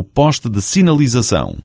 o poste de sinalização.